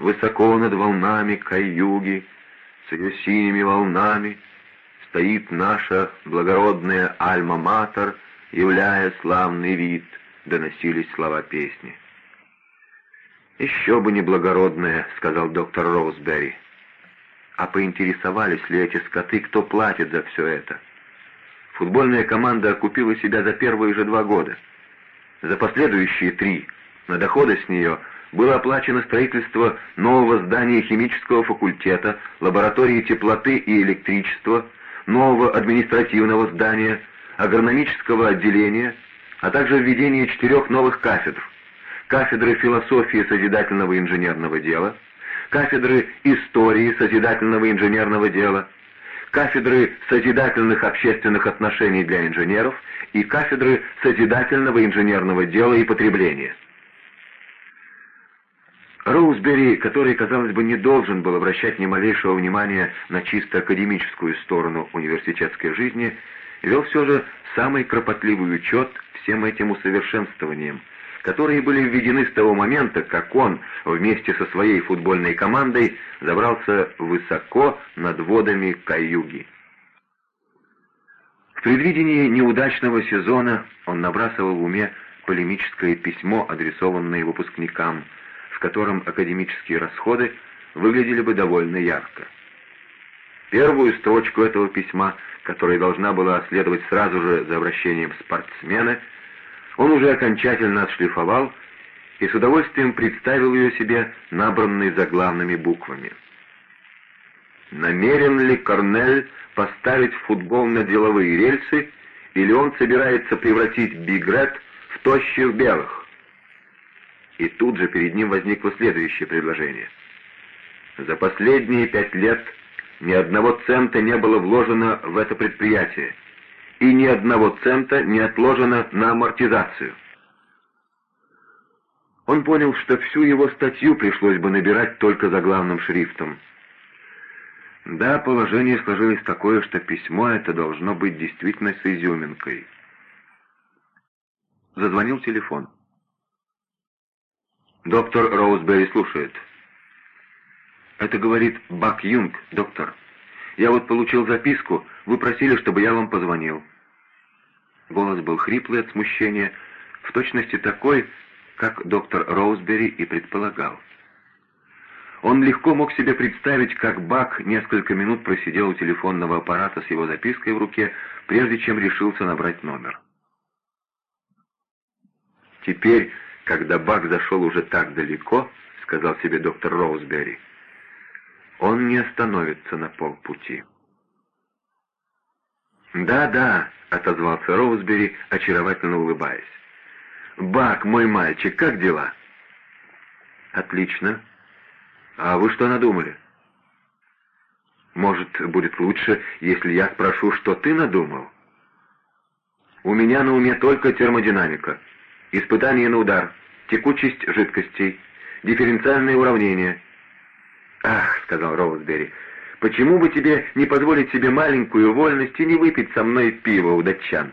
Высоко над волнами Каюги, с ее синими волнами, стоит наша благородная Альма-Матер, являя славный вид, доносились слова песни. «Еще бы не благородная», — сказал доктор Роузберри. «А поинтересовались ли эти скоты, кто платит за все это?» Футбольная команда окупила себя за первые же два года. За последующие три на доходы с нее было оплачено строительство нового здания химического факультета, лаборатории теплоты и электричества, нового административного здания, агрономического отделения, а также введение четырех новых кафедр. Кафедры философии созидательного инженерного дела, кафедры истории созидательного инженерного дела, кафедры созидательных общественных отношений для инженеров и кафедры созидательного инженерного дела и потребления. Роузбери, который, казалось бы, не должен был обращать ни малейшего внимания на чисто академическую сторону университетской жизни, вел все же самый кропотливый учет всем этим усовершенствованиям, которые были введены с того момента, как он вместе со своей футбольной командой забрался высоко над водами Каюги. В предвидении неудачного сезона он набрасывал в уме полемическое письмо, адресованное выпускникам, в котором академические расходы выглядели бы довольно ярко. Первую строчку этого письма, которая должна была следовать сразу же за обращением спортсмена, он уже окончательно отшлифовал и с удовольствием представил ее себе набранной заглавными буквами. Намерен ли Корнель поставить футбол на деловые рельсы, или он собирается превратить Бигрет в тощих белых? И тут же перед ним возникло следующее предложение. За последние пять лет ни одного цента не было вложено в это предприятие, и ни одного цента не отложено на амортизацию. Он понял, что всю его статью пришлось бы набирать только заглавным шрифтом. Да, положение сложилось такое, что письмо это должно быть действительно с изюминкой. Зазвонил телефон. Доктор Роузбери слушает. Это говорит Бак Юнг, доктор. Я вот получил записку, вы просили, чтобы я вам позвонил. Голос был хриплый от смущения, в точности такой, как доктор Роузбери и предполагал. Он легко мог себе представить, как Бак несколько минут просидел у телефонного аппарата с его запиской в руке, прежде чем решился набрать номер. Теперь когда Бак зашел уже так далеко, сказал себе доктор Роузбери, он не остановится на полпути. «Да-да», — отозвался Роузбери, очаровательно улыбаясь. «Бак, мой мальчик, как дела?» «Отлично. А вы что надумали?» «Может, будет лучше, если я спрошу, что ты надумал?» «У меня на уме только термодинамика. Испытание на удар текучесть жидкостей, дифференциальные уравнения. «Ах», — сказал Роузбери, — «почему бы тебе не позволить себе маленькую вольность и не выпить со мной пиво у датчан?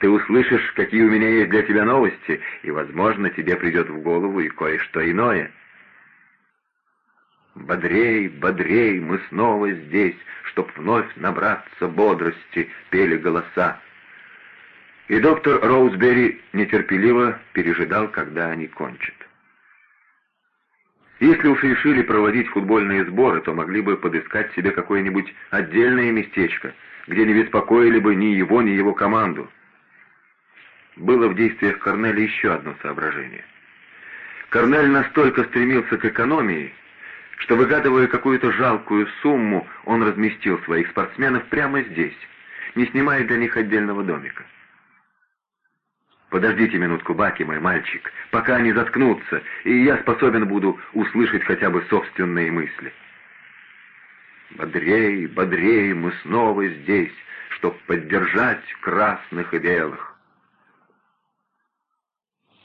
Ты услышишь, какие у меня есть для тебя новости, и, возможно, тебе придет в голову и кое-что иное». «Бодрей, бодрей, мы снова здесь, чтоб вновь набраться бодрости», — пели голоса. И доктор Роузбери нетерпеливо пережидал, когда они кончат. Если уж решили проводить футбольные сборы, то могли бы подыскать себе какое-нибудь отдельное местечко, где не беспокоили бы ни его, ни его команду. Было в действиях Корнеля еще одно соображение. Корнель настолько стремился к экономии, что, выгадывая какую-то жалкую сумму, он разместил своих спортсменов прямо здесь, не снимая для них отдельного домика. Подождите минутку, Баки, мой мальчик, пока они заткнутся, и я способен буду услышать хотя бы собственные мысли. Бодрей, бодрей, мы снова здесь, чтоб поддержать красных и белых.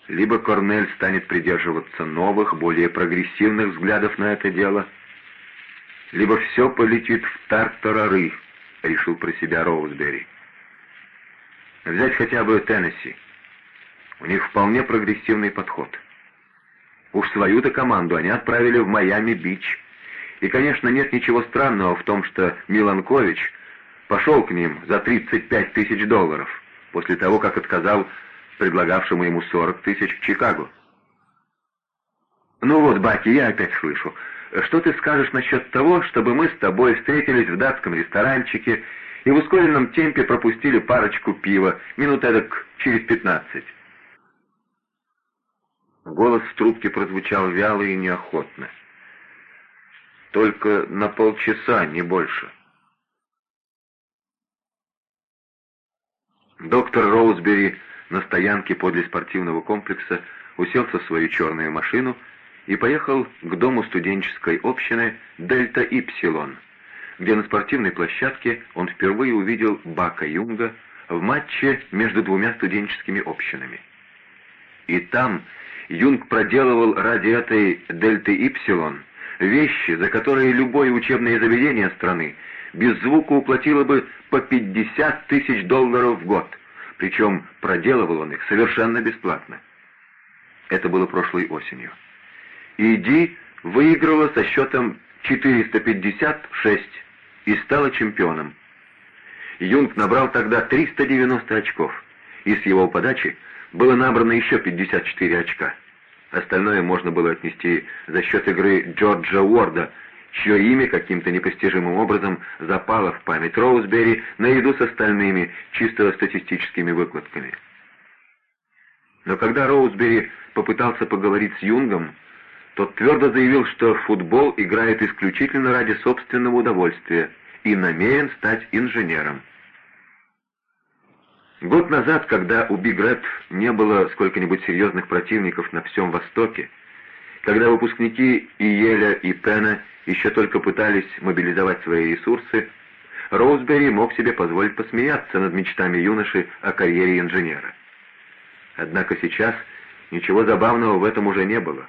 Либо Корнель станет придерживаться новых, более прогрессивных взглядов на это дело, либо все полетит в тартарары, решил про себя Роузбери. Взять хотя бы Теннесси. У них вполне прогрессивный подход. Уж свою-то команду они отправили в Майами-Бич. И, конечно, нет ничего странного в том, что Миланкович пошел к ним за 35 тысяч долларов, после того, как отказал предлагавшему ему 40 тысяч в Чикаго. «Ну вот, Баки, я опять слышу. Что ты скажешь насчет того, чтобы мы с тобой встретились в датском ресторанчике и в ускоренном темпе пропустили парочку пива, минут эдак через пятнадцать?» Голос в трубке прозвучал вяло и неохотно. «Только на полчаса, не больше». Доктор Роузбери на стоянке подле спортивного комплекса уселся в свою черную машину и поехал к дому студенческой общины «Дельта Ипсилон», где на спортивной площадке он впервые увидел Бака Юнга в матче между двумя студенческими общинами. И там Юнг проделывал ради этой «Дельты Ипсилон» вещи, за которые любое учебное заведение страны без звука уплатило бы по 50 тысяч долларов в год, причем проделывал он их совершенно бесплатно. Это было прошлой осенью. Иди выиграла со счетом 456 и стала чемпионом. Юнг набрал тогда 390 очков, и с его подачи было набрано еще 54 очка. Остальное можно было отнести за счет игры Джорджа Уорда, чье имя каким-то непостижимым образом запало в память Роузбери наряду с остальными чисто статистическими выкладками. Но когда Роузбери попытался поговорить с Юнгом, тот твердо заявил, что футбол играет исключительно ради собственного удовольствия и намерен стать инженером. Год назад, когда у Биг Ред не было сколько-нибудь серьезных противников на всем Востоке, когда выпускники Иеля и Пена еще только пытались мобилизовать свои ресурсы, Роузбери мог себе позволить посмеяться над мечтами юноши о карьере инженера. Однако сейчас ничего забавного в этом уже не было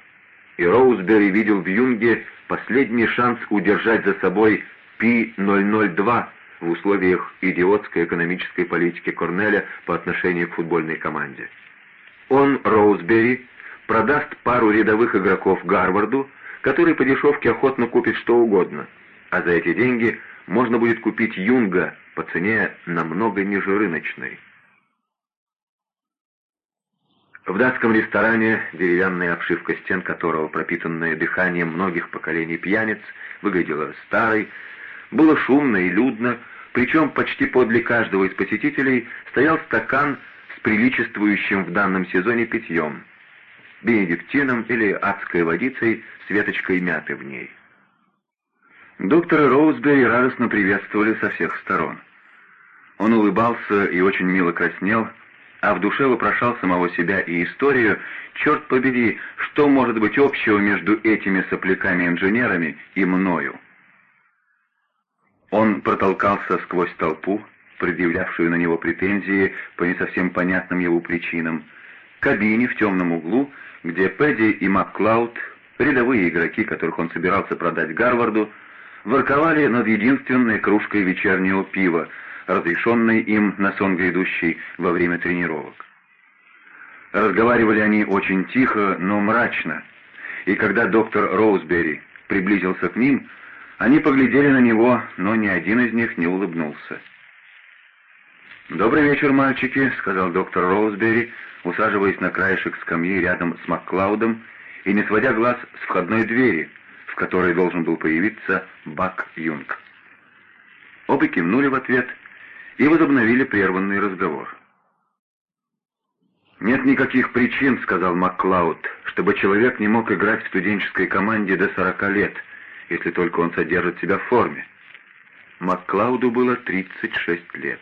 и Роузбери видел в Юнге последний шанс удержать за собой Пи-002 в условиях идиотской экономической политики Корнеля по отношению к футбольной команде. Он, Роузбери, продаст пару рядовых игроков Гарварду, который по дешевке охотно купит что угодно, а за эти деньги можно будет купить Юнга по цене намного ниже рыночной. В датском ресторане, деревянная обшивка стен которого, пропитанная дыханием многих поколений пьяниц, выглядела старой, было шумно и людно, причем почти подле каждого из посетителей стоял стакан с приличествующим в данном сезоне питьем, бенедиктином или адской водицей с веточкой мяты в ней. Доктора Роузбери радостно приветствовали со всех сторон. Он улыбался и очень мило краснел, а в душе вопрошал самого себя и историю, черт побери, что может быть общего между этими сопляками-инженерами и мною? Он протолкался сквозь толпу, предъявлявшую на него претензии по не совсем понятным его причинам, к кабине в темном углу, где Пэдди и Макклауд, рядовые игроки, которых он собирался продать Гарварду, ворковали над единственной кружкой вечернего пива, разрешенной им на сон грядущий во время тренировок. Разговаривали они очень тихо, но мрачно, и когда доктор Роузбери приблизился к ним, они поглядели на него, но ни один из них не улыбнулся. «Добрый вечер, мальчики», — сказал доктор Роузбери, усаживаясь на краешек скамьи рядом с Макклаудом и не сводя глаз с входной двери, в которой должен был появиться Бак Юнг. Оба кивнули в ответ — и возобновили прерванный разговор. «Нет никаких причин, — сказал Макклауд, — чтобы человек не мог играть в студенческой команде до сорока лет, если только он содержит себя в форме. Макклауду было 36 лет.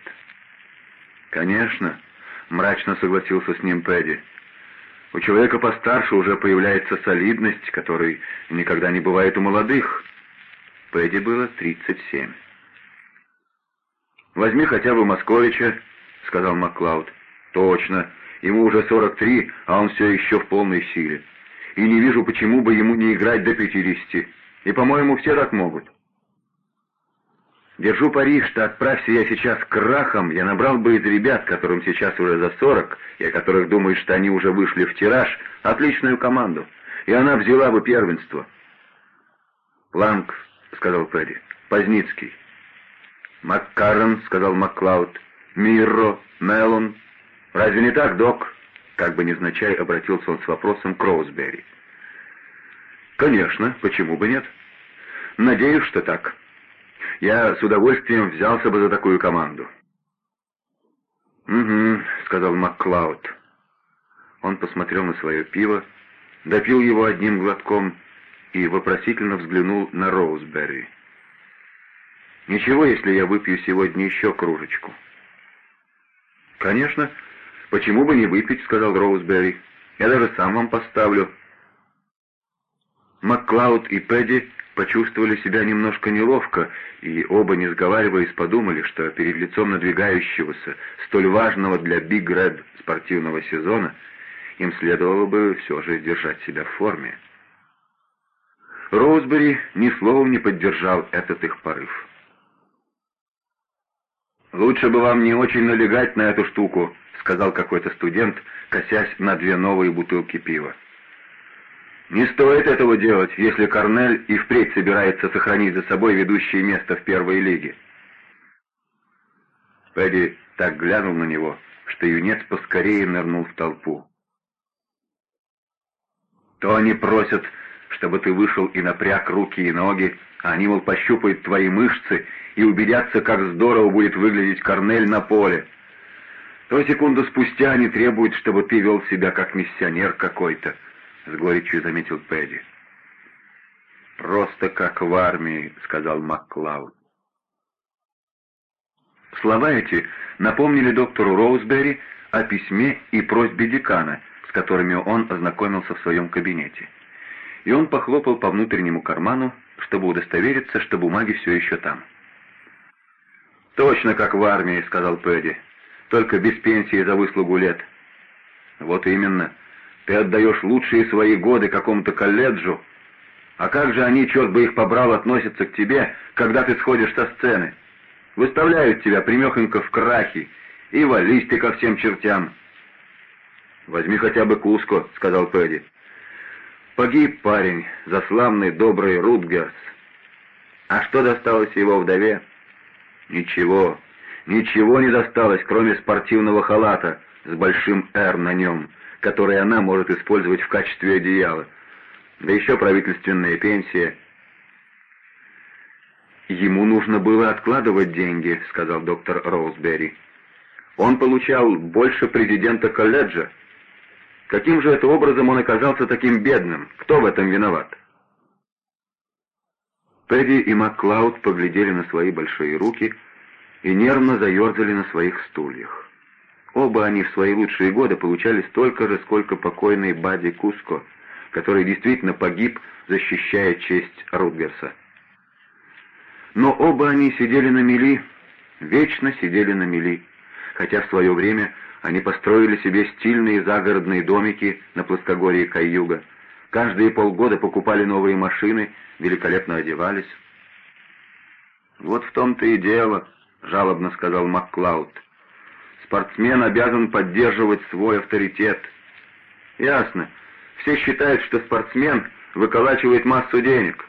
«Конечно», — мрачно согласился с ним Пэдди. «У человека постарше уже появляется солидность, которой никогда не бывает у молодых». Пэдди было 37. «Возьми хотя бы Московича», — сказал Маклауд. «Точно. Ему уже 43, а он все еще в полной силе. И не вижу, почему бы ему не играть до 50. И, по-моему, все так могут». Держу пари, что отправься я сейчас к крахам, я набрал бы из ребят, которым сейчас уже за 40, и о которых думают, что они уже вышли в тираж, отличную команду. и она взяла бы первенство. «Планк», — сказал Пэдди, — «Поздницкий». «Маккаррон», — сказал Макклауд, — «Мирро, Мелон». «Разве не так, док?» Как бы невзначай обратился он с вопросом к Роузберри. «Конечно, почему бы нет? Надеюсь, что так. Я с удовольствием взялся бы за такую команду». «Угу», — сказал Макклауд. Он посмотрел на свое пиво, допил его одним глотком и вопросительно взглянул на Роузберри. «Ничего, если я выпью сегодня еще кружечку?» «Конечно. Почему бы не выпить?» — сказал Роузберри. «Я даже сам вам поставлю». Макклауд и Пэдди почувствовали себя немножко неловко, и оба, не сговариваясь, подумали, что перед лицом надвигающегося, столь важного для Биг Ред спортивного сезона, им следовало бы все же держать себя в форме. Роузбери ни словом не поддержал этот их порыв. «Лучше бы вам не очень налегать на эту штуку», — сказал какой-то студент, косясь на две новые бутылки пива. «Не стоит этого делать, если Корнель и впредь собирается сохранить за собой ведущее место в первой лиге». Пэдди так глянул на него, что юнец поскорее нырнул в толпу. «То они просят, чтобы ты вышел и напряг руки и ноги, а они, мол, пощупают твои мышцы и убедятся, как здорово будет выглядеть Корнель на поле. То секунду спустя они требуют, чтобы ты вел себя как миссионер какой-то», — с горечью заметил Пэдди. «Просто как в армии», — сказал Макклауд. Слова эти напомнили доктору Роузбери о письме и просьбе декана, с которыми он ознакомился в своем кабинете. И он похлопал по внутреннему карману, чтобы удостовериться, что бумаги все еще там. «Точно как в армии», — сказал Пэдди, — «только без пенсии за выслугу лет». «Вот именно. Ты отдаешь лучшие свои годы какому-то колледжу. А как же они, черт бы их побрал, относятся к тебе, когда ты сходишь со сцены? Выставляют тебя примехонько в крахи и вались ты ко всем чертям». «Возьми хотя бы Куско», — сказал Пэдди. «Погиб парень, заславный добрый Рутгерс. А что досталось его вдове?» «Ничего, ничего не досталось, кроме спортивного халата с большим «Р» на нем, который она может использовать в качестве одеяла. Да еще правительственная пенсия». «Ему нужно было откладывать деньги», — сказал доктор Роузбери. «Он получал больше президента колледжа. Каким же это образом он оказался таким бедным? Кто в этом виноват?» Пэдди и Макклауд поглядели на свои большие руки и нервно заерзали на своих стульях. Оба они в свои лучшие годы получали столько же, сколько покойный Бадди Куско, который действительно погиб, защищая честь Рутгерса. Но оба они сидели на мели, вечно сидели на мели, хотя в свое время они построили себе стильные загородные домики на плоскогорье Каюга, каждые полгода покупали новые машины, великолепно одевались. «Вот в том-то и дело», — жалобно сказал Макклауд. «Спортсмен обязан поддерживать свой авторитет». «Ясно. Все считают, что спортсмен выколачивает массу денег.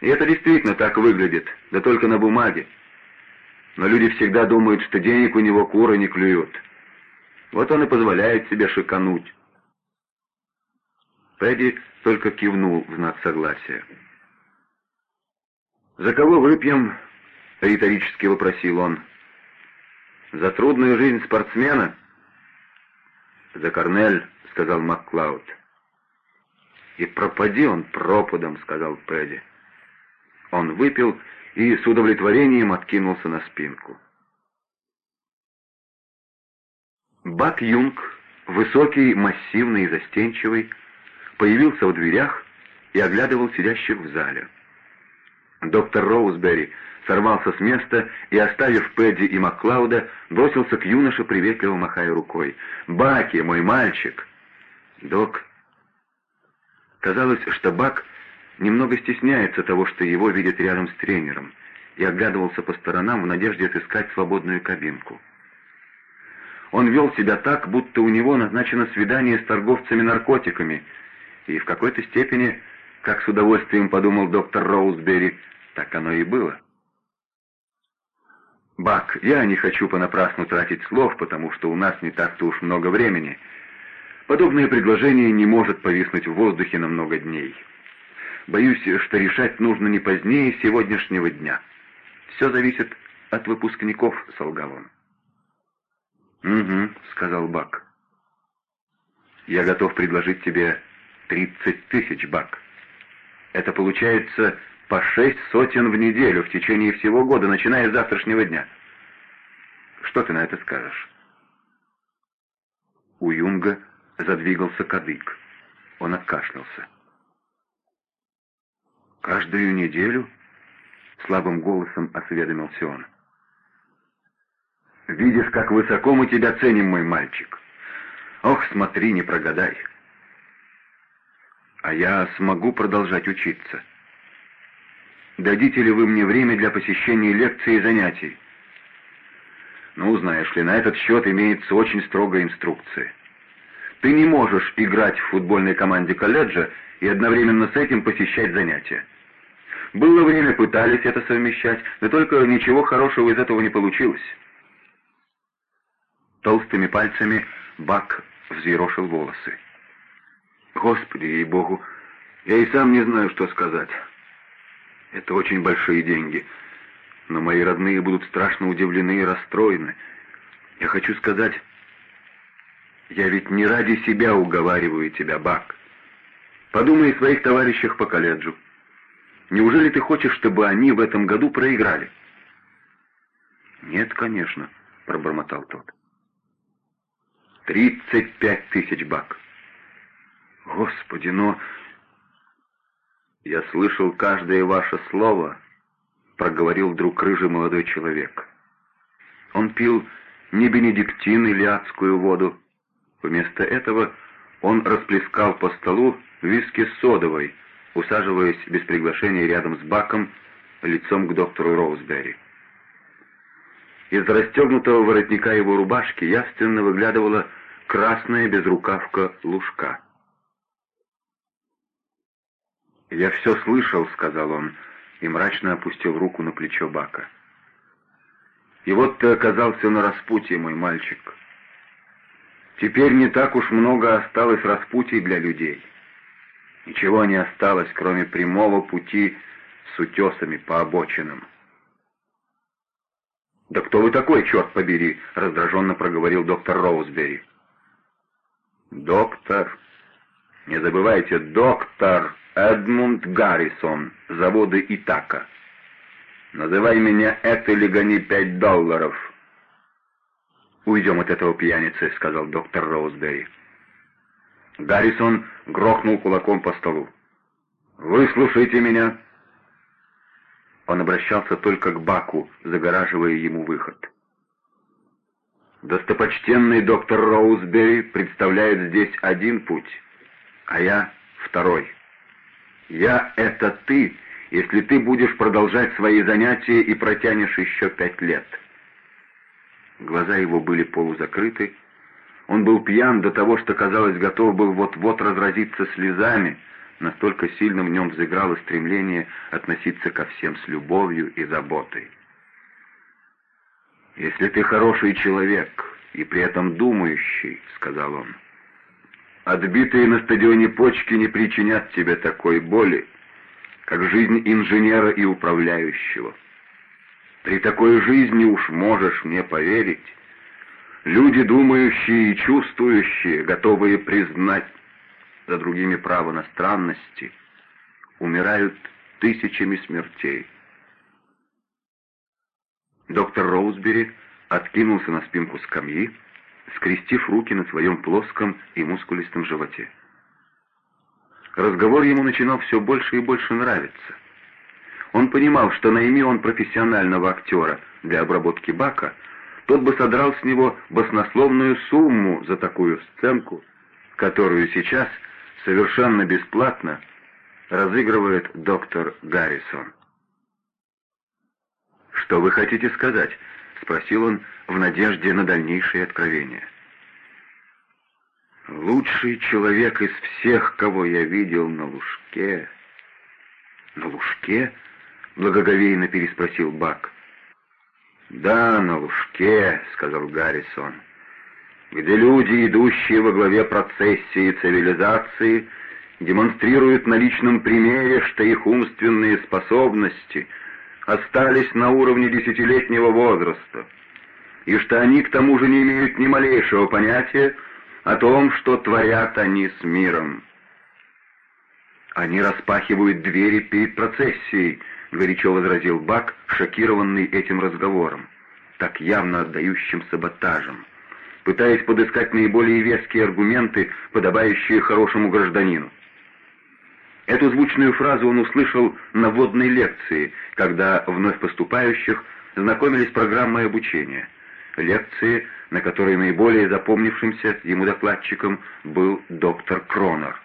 И это действительно так выглядит, да только на бумаге. Но люди всегда думают, что денег у него куры не клюют. Вот он и позволяет себе шикануть». Пэдди только кивнул в знак согласия. «За кого выпьем?» — риторически вопросил он. «За трудную жизнь спортсмена?» «За Корнель», — сказал Макклауд. «И пропади он пропадом», — сказал Пэдди. Он выпил и с удовлетворением откинулся на спинку. Бак Юнг, высокий, массивный и застенчивый, появился в дверях и оглядывал сидящих в зале. Доктор Роузбери сорвался с места и, оставив Пэдди и Макклауда, бросился к юноше, приветливо махая рукой. «Баки, мой мальчик!» «Док...» Казалось, что Бак немного стесняется того, что его видят рядом с тренером, и оглядывался по сторонам в надежде отыскать свободную кабинку. Он вел себя так, будто у него назначено свидание с торговцами наркотиками, И в какой-то степени, как с удовольствием подумал доктор Роузбери, так оно и было. «Бак, я не хочу понапрасну тратить слов, потому что у нас не так-то уж много времени. Подобное предложение не может повиснуть в воздухе на много дней. Боюсь, что решать нужно не позднее сегодняшнего дня. Все зависит от выпускников», — солгал он. «Угу», — сказал Бак. «Я готов предложить тебе тридцать тысяч, Бак. Это получается по шесть сотен в неделю в течение всего года, начиная с завтрашнего дня. Что ты на это скажешь?» У Юнга задвигался кадык. Он откашлялся. «Каждую неделю?» — слабым голосом осведомился он. «Видишь, как высоко мы тебя ценим, мой мальчик. Ох, смотри, не прогадай. А я смогу продолжать учиться. Дадите ли вы мне время для посещения лекций и занятий? Ну, знаешь ли, на этот счет имеется очень строгая инструкция. Ты не можешь играть в футбольной команде колледжа и одновременно с этим посещать занятия. Было время, пытались это совмещать, но только ничего хорошего из этого не получилось. Толстыми пальцами Бак взъерошил волосы. «Господи, ей-богу, я и сам не знаю, что сказать. Это очень большие деньги, но мои родные будут страшно удивлены и расстроены. Я хочу сказать, я ведь не ради себя уговариваю тебя, Бак. Подумай о своих товарищах по колледжу. Неужели ты хочешь, чтобы они в этом году проиграли?» «Нет, конечно», — пробормотал тот. Тридцать пять тысяч бак. Господи, но... Я слышал каждое ваше слово, проговорил вдруг рыжий молодой человек. Он пил не бенедиктин или адскую воду. Вместо этого он расплескал по столу виски содовой, усаживаясь без приглашения рядом с баком, лицом к доктору Роузберри. Из расстегнутого воротника его рубашки явственно выглядывала красная безрукавка лужка. «Я все слышал», — сказал он, и мрачно опустил руку на плечо Бака. «И вот ты оказался на распутье, мой мальчик. Теперь не так уж много осталось распутий для людей. Ничего не осталось, кроме прямого пути с утесами по обочинам. «Да кто вы такой, черт побери?» — раздраженно проговорил доктор Роузбери. «Доктор, не забывайте, доктор Эдмунд Гаррисон, заводы Итака. Называй меня это или гони пять долларов». «Уйдем от этого пьяницы», — сказал доктор Роузбери. Гаррисон грохнул кулаком по столу. «Выслушайте меня!» Он обращался только к Баку, загораживая ему выход. «Достопочтенный доктор Роузбери представляет здесь один путь, а я — второй. Я — это ты, если ты будешь продолжать свои занятия и протянешь еще пять лет». Глаза его были полузакрыты, он был пьян до того, что, казалось, готов был вот-вот разразиться слезами, Настолько сильно в нем взыграло стремление относиться ко всем с любовью и заботой. «Если ты хороший человек и при этом думающий», — сказал он, — «отбитые на стадионе почки не причинят тебе такой боли, как жизнь инженера и управляющего. При такой жизни уж можешь мне поверить. Люди, думающие и чувствующие, готовые признать за другими право на странности, умирают тысячами смертей. Доктор Роузбери откинулся на спинку скамьи, скрестив руки на своем плоском и мускулистом животе. Разговор ему начинал все больше и больше нравиться. Он понимал, что найми он профессионального актера для обработки бака, тот бы содрал с него баснословную сумму за такую сценку, которую сейчас совершенно бесплатно разыгрывает доктор Гаррисон. «Что вы хотите сказать?» — спросил он в надежде на дальнейшее откровение. Лучший человек из всех, кого я видел на лужке. На лужке? Благоговейно переспросил Бак. Да, на лужке, сказал Гаррисон, где люди, идущие во главе процессии цивилизации, демонстрируют на личном примере, что их умственные способности остались на уровне десятилетнего возраста, и что они к тому же не имеют ни малейшего понятия о том, что творят они с миром. «Они распахивают двери перед процессией», — горячо возразил Бак, шокированный этим разговором, так явно отдающим саботажем, пытаясь подыскать наиболее веские аргументы, подобающие хорошему гражданину. Эту звучную фразу он услышал на вводной лекции, когда вновь поступающих знакомились с программой обучения. Лекции, на которой наиболее запомнившимся ему докладчиком был доктор Кронер.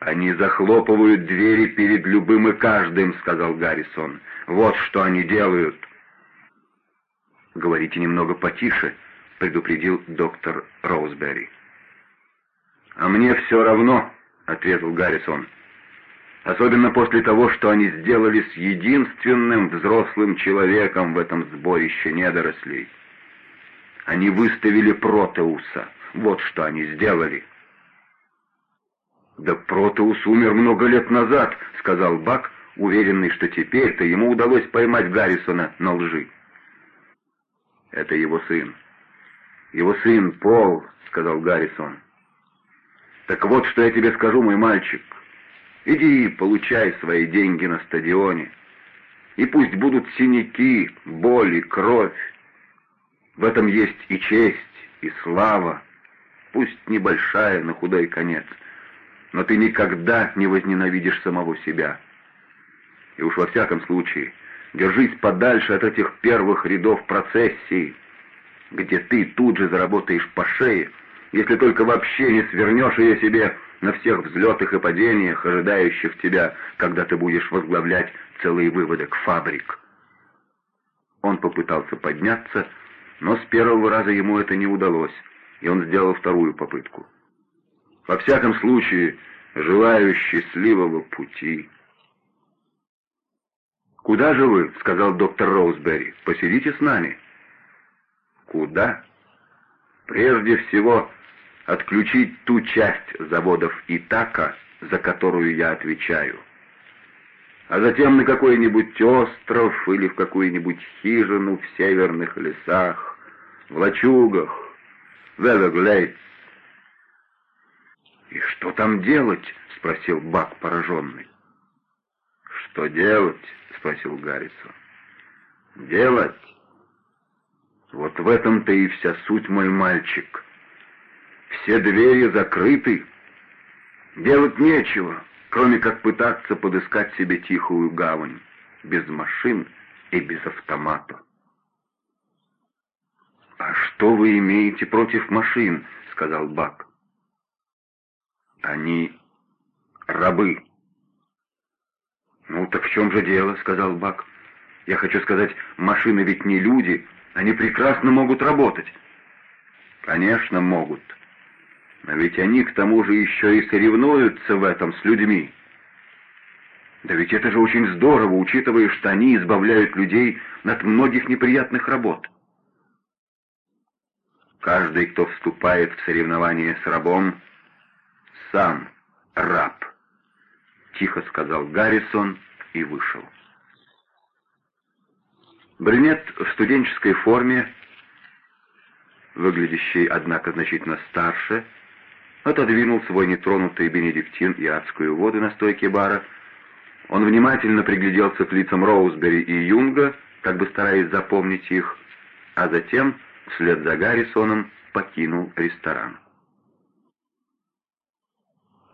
«Они захлопывают двери перед любым и каждым», — сказал Гаррисон. «Вот что они делают». «Говорите немного потише», — предупредил доктор Роузбери. «А мне все равно», отрезал Гаррисон. «Особенно после того, что они сделали с единственным взрослым человеком в этом сборище недорослей. Они выставили Протеуса. Вот что они сделали». «Да Протеус умер много лет назад», — сказал Бак, уверенный, что теперь-то ему удалось поймать Гаррисона на лжи. «Это его сын. Его сын Пол», — сказал Гаррисон. Так вот, что я тебе скажу, мой мальчик. Иди получай свои деньги на стадионе. И пусть будут синяки, боли, кровь. В этом есть и честь, и слава. Пусть небольшая, на худой конец. Но ты никогда не возненавидишь самого себя. И уж во всяком случае, держись подальше от этих первых рядов процессии, где ты тут же заработаешь по шее, если только вообще не свернешь ее себе на всех взлетах и падениях, ожидающих тебя, когда ты будешь возглавлять целый выводок фабрик. Он попытался подняться, но с первого раза ему это не удалось, и он сделал вторую попытку. Во всяком случае, желаю счастливого пути. «Куда же вы?» — сказал доктор Роузбери. «Посидите с нами». «Куда?» «Прежде всего, отключить ту часть заводов Итака, за которую я отвечаю. А затем на какой-нибудь остров или в какую-нибудь хижину в северных лесах, в лачугах, в Эверглейдс. «И что там делать?» — спросил Бак, пораженный. «Что делать?» — спросил Гаррисон. «Делать? Вот в этом-то и вся суть, мой мальчик». Все двери закрыты. Делать нечего, кроме как пытаться подыскать себе тихую гавань, без машин и без автомата. «А что вы имеете против машин?» — сказал Бак. «Они рабы». «Ну, так в чем же дело?» — сказал Бак. «Я хочу сказать, машины ведь не люди, они прекрасно могут работать». «Конечно, могут. Но ведь они к тому же еще и соревнуются в этом с людьми. Да ведь это же очень здорово, учитывая, что они избавляют людей от многих неприятных работ. Каждый, кто вступает в соревнование с рабом, сам раб, тихо сказал Гаррисон и вышел. Брюнет в студенческой форме, выглядящий, однако, значительно старше, отодвинул свой нетронутый бенедиктин и адскую воду на стойке бара. Он внимательно пригляделся к лицам Роузбери и Юнга, как бы стараясь запомнить их, а затем, вслед за Гаррисоном, покинул ресторан.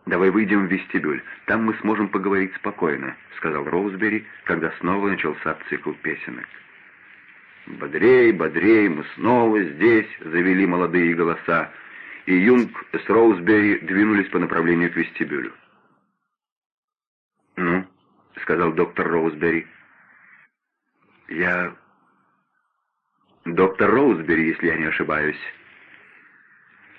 «Давай выйдем в вестибюль, там мы сможем поговорить спокойно», — сказал Роузбери, когда снова начался цикл песенок. «Бодрей, бодрей, мы снова здесь», — завели молодые голоса, — и Юнг с Роузбери двинулись по направлению к вестибюлю. «Ну», — сказал доктор Роузбери. «Я... доктор Роузбери, если я не ошибаюсь».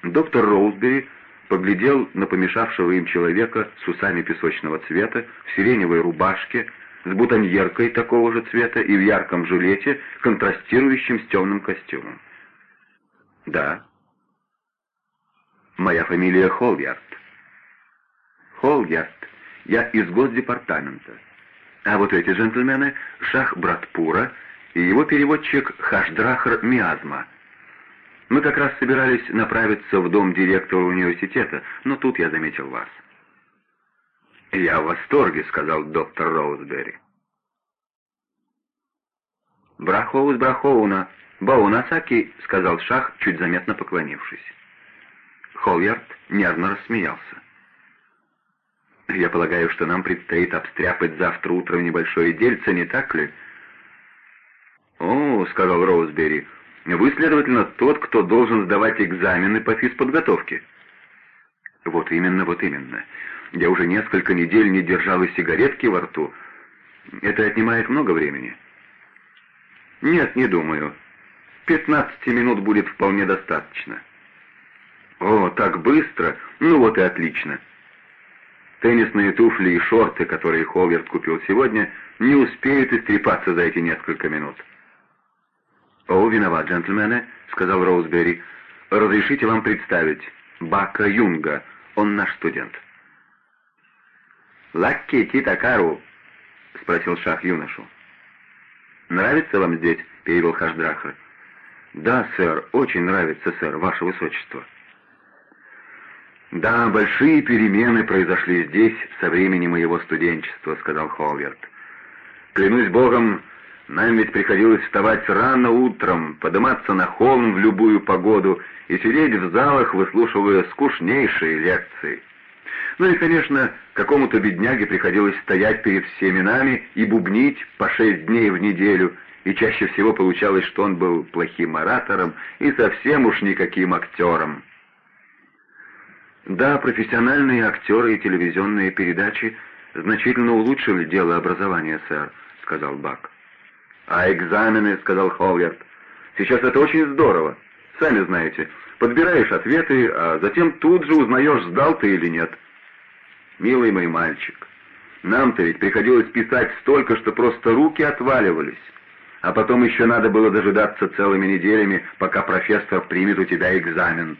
Доктор Роузбери поглядел на помешавшего им человека с усами песочного цвета, в сиреневой рубашке, с бутоньеркой такого же цвета и в ярком жилете, контрастирующем с темным костюмом. «Да». «Моя фамилия Холлярд». «Холлярд. Я из Госдепартамента. А вот эти джентльмены — Шах Братпура и его переводчик Хашдрахар Миазма. Мы как раз собирались направиться в дом директора университета, но тут я заметил вас». «Я в восторге», — сказал доктор Роузбери. «Брахоус Брахоуна, Баунасаки», — сказал Шах, чуть заметно поклонившись. Холлярд нервно рассмеялся. «Я полагаю, что нам предстоит обстряпать завтра утром небольшое дельце, не так ли?» «О», — сказал Роузбери, — «вы, следовательно, тот, кто должен сдавать экзамены по физподготовке». «Вот именно, вот именно. Я уже несколько недель не держал и сигаретки во рту. Это отнимает много времени?» «Нет, не думаю. Пятнадцати минут будет вполне достаточно». «О, так быстро? Ну вот и отлично». Теннисные туфли и шорты, которые Холверт купил сегодня, не успеют истрепаться за эти несколько минут. «О, виноват, джентльмены», — сказал Роузбери. «Разрешите вам представить Бака Юнга. Он наш студент». «Лакки Титакару», — спросил Шах юношу. «Нравится вам здесь?» — перевел Хашдраха. «Да, сэр, очень нравится, сэр, ваше высочество». «Да, большие перемены произошли здесь со времени моего студенчества», — сказал Холверт. «Клянусь Богом, нам ведь приходилось вставать рано утром, подниматься на холм в любую погоду и сидеть в залах, выслушивая скучнейшие лекции. Ну и, конечно, какому-то бедняге приходилось стоять перед всеми нами и бубнить по шесть дней в неделю, и чаще всего получалось, что он был плохим оратором и совсем уж никаким актером. Да, профессиональные актеры и телевизионные передачи значительно улучшили дело образования, сэр, сказал Бак. А экзамены, сказал Холверт. Сейчас это очень здорово. Сами знаете, подбираешь ответы, а затем тут же узнаешь, сдал ты или нет. Милый мой мальчик, нам-то ведь приходилось писать столько, что просто руки отваливались. А потом еще надо было дожидаться целыми неделями, пока профессор примет у тебя экзамен.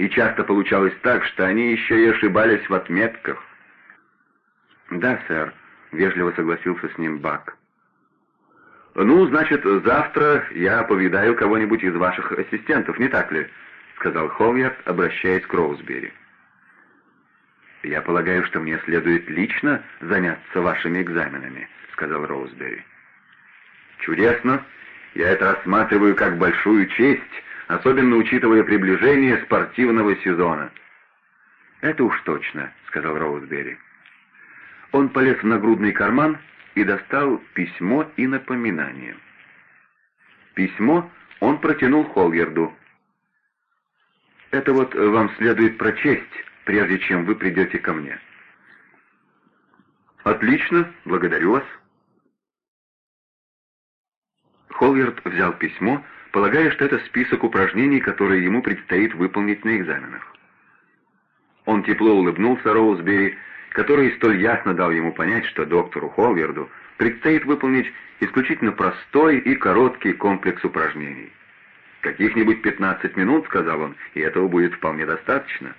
И часто получалось так, что они еще и ошибались в отметках. «Да, сэр», — вежливо согласился с ним Бак. «Ну, значит, завтра я повидаю кого-нибудь из ваших ассистентов, не так ли?» — сказал Холвард, обращаясь к Роузбери. «Я полагаю, что мне следует лично заняться вашими экзаменами», — сказал Роузбери. «Чудесно. Я это рассматриваю как большую честь, особенно учитывая приближение спортивного сезона». «Это уж точно», — сказал Роузбери. Он полез в нагрудный карман и достал письмо и напоминание. Письмо он протянул Холгерду. «Это вот вам следует прочесть, прежде чем вы придете ко мне». «Отлично, благодарю вас». Холгерд взял письмо, полагая, что это список упражнений, которые ему предстоит выполнить на экзаменах. Он тепло улыбнулся Роузбери который столь ясно дал ему понять, что доктору Холверду предстоит выполнить исключительно простой и короткий комплекс упражнений. «Каких-нибудь 15 минут», — сказал он, — «и этого будет вполне достаточно».